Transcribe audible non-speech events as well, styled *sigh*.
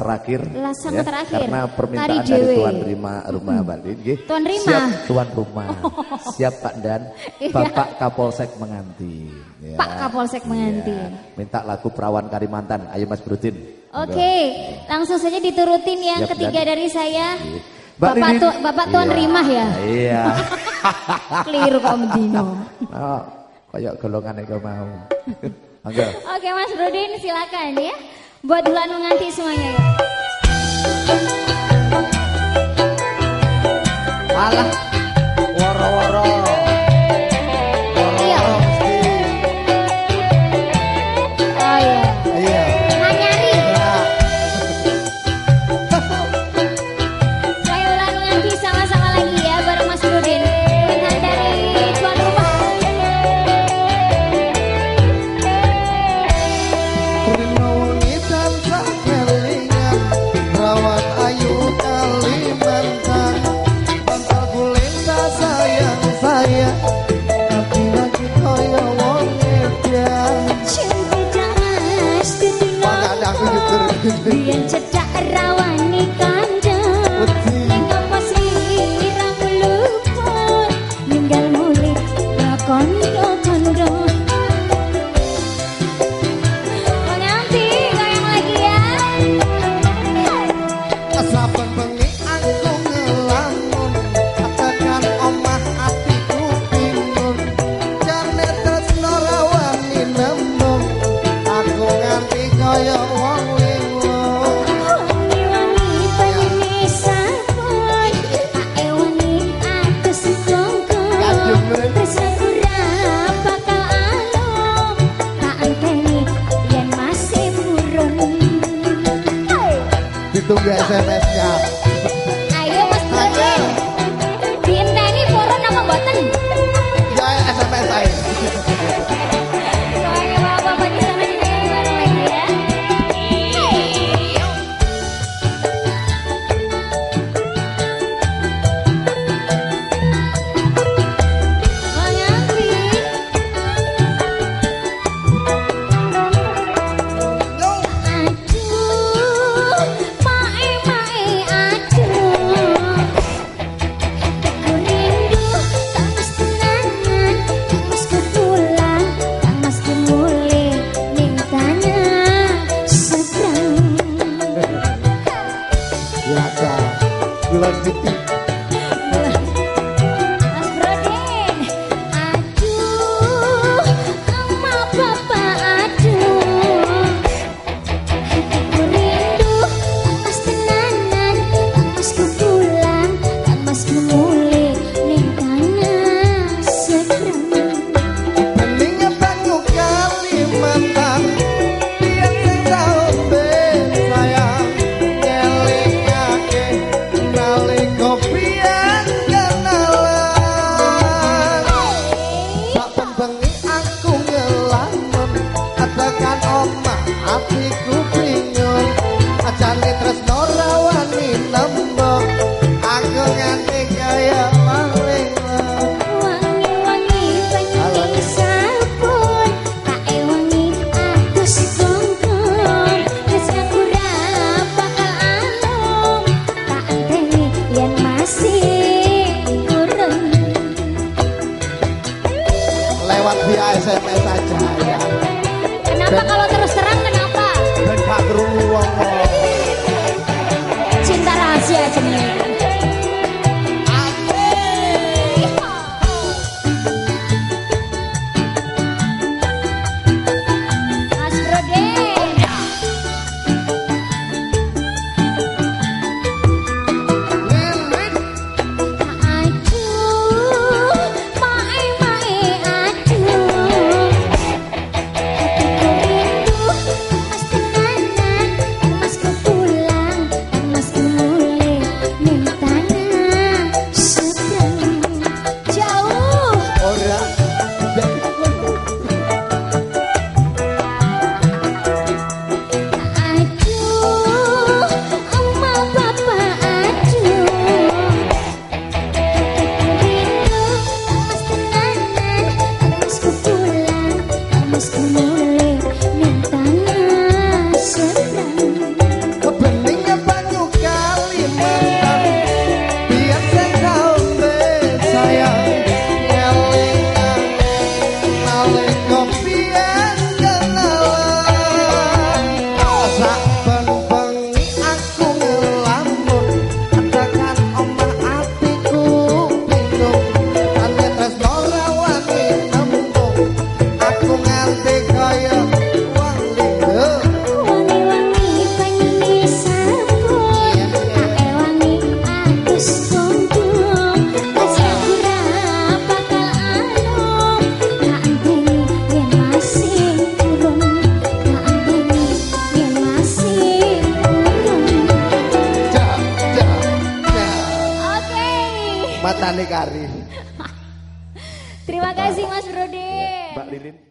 terakhir Lasang ya, terakhir karena permintaan dari tuan Rima rumah *laughs* hmm. Bali. Tuan Rima. Siap tuan rumah. Oh. Siap Pak Dan, *laughs* iya. Bapak Kapolsek menganti ya. Pak Kapolsek menganti. Iya. Minta lagu perawan Kalimantan. Ayo Mas Brutin. Oke, okay. langsung saja diturutin yang Siap, ketiga dan. dari saya. Iya. Bapak, tu, Bapak Tuan iya. Ya? Iya. *laughs* Keliru kok Medino. Oh, kayak golongan yang mau. Oke. Oke Mas Brudin, silakan ya buat dulu anu nganti semuanya ya. Alah. yeah. SMS Ada Wilan Putih lewat via SMS saja ya. Kenapa Dan, kalau terus terang kenapa? Dan kali-kali. Terima kasih Mas Brodin. Mbak Lilin